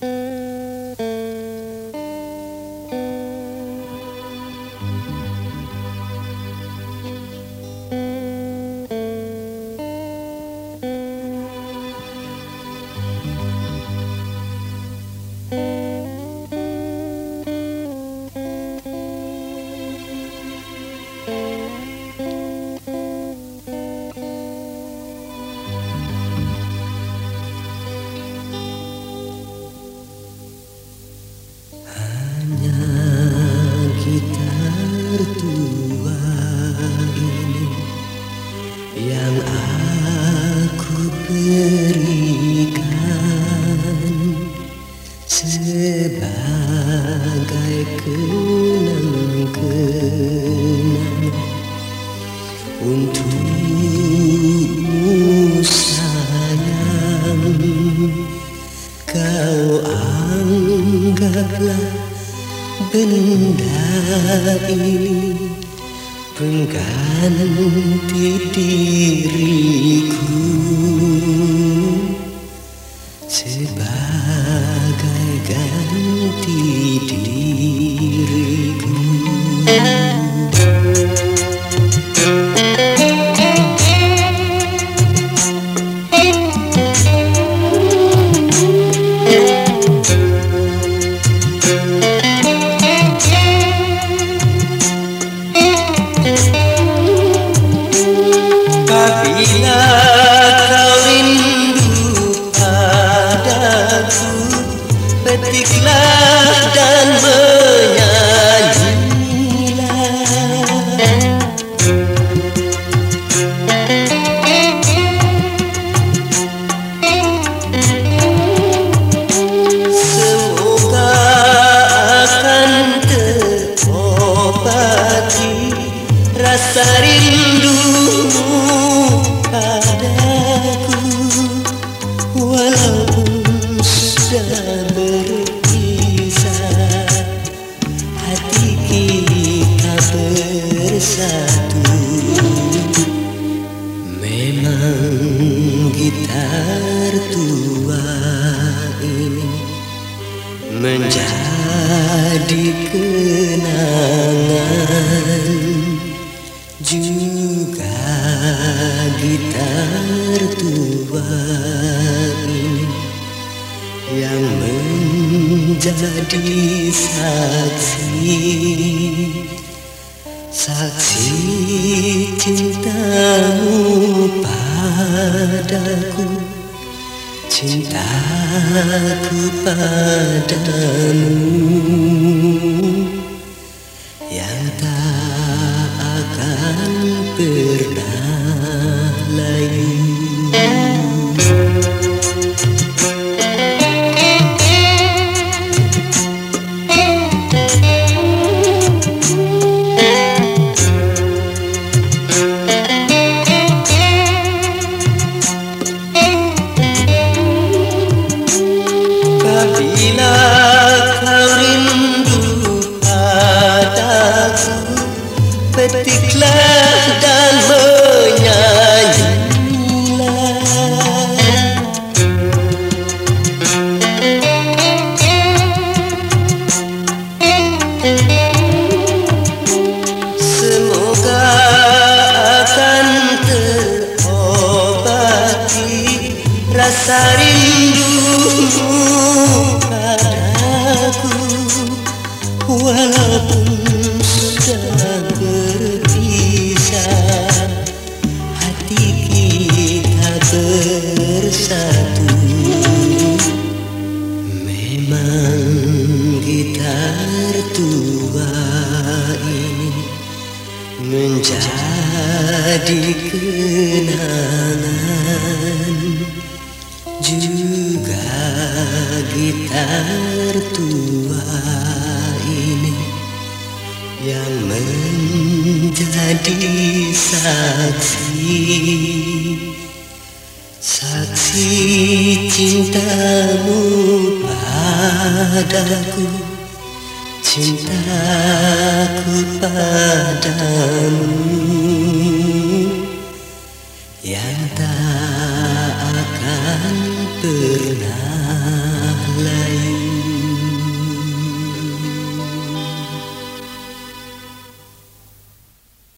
Música sebagai kenang-kenang untukmu sayang. Kau anggaplah benda ini pengganti diriku sebagai ganti diriku. Apabila kau rindu padaku Petiklah dan menyanyilah. Semoga akan terobati rasa rindumu good. Menjadi saksi. Saksi cintamu padaku. Cintaku padamu bersatu. Memang gitar tua ini menjadi kenangan. Juga gitar tua ini yang menjadi saksi saksi cintamu padaku cintaku padamu. Yang tak akan pernah lalu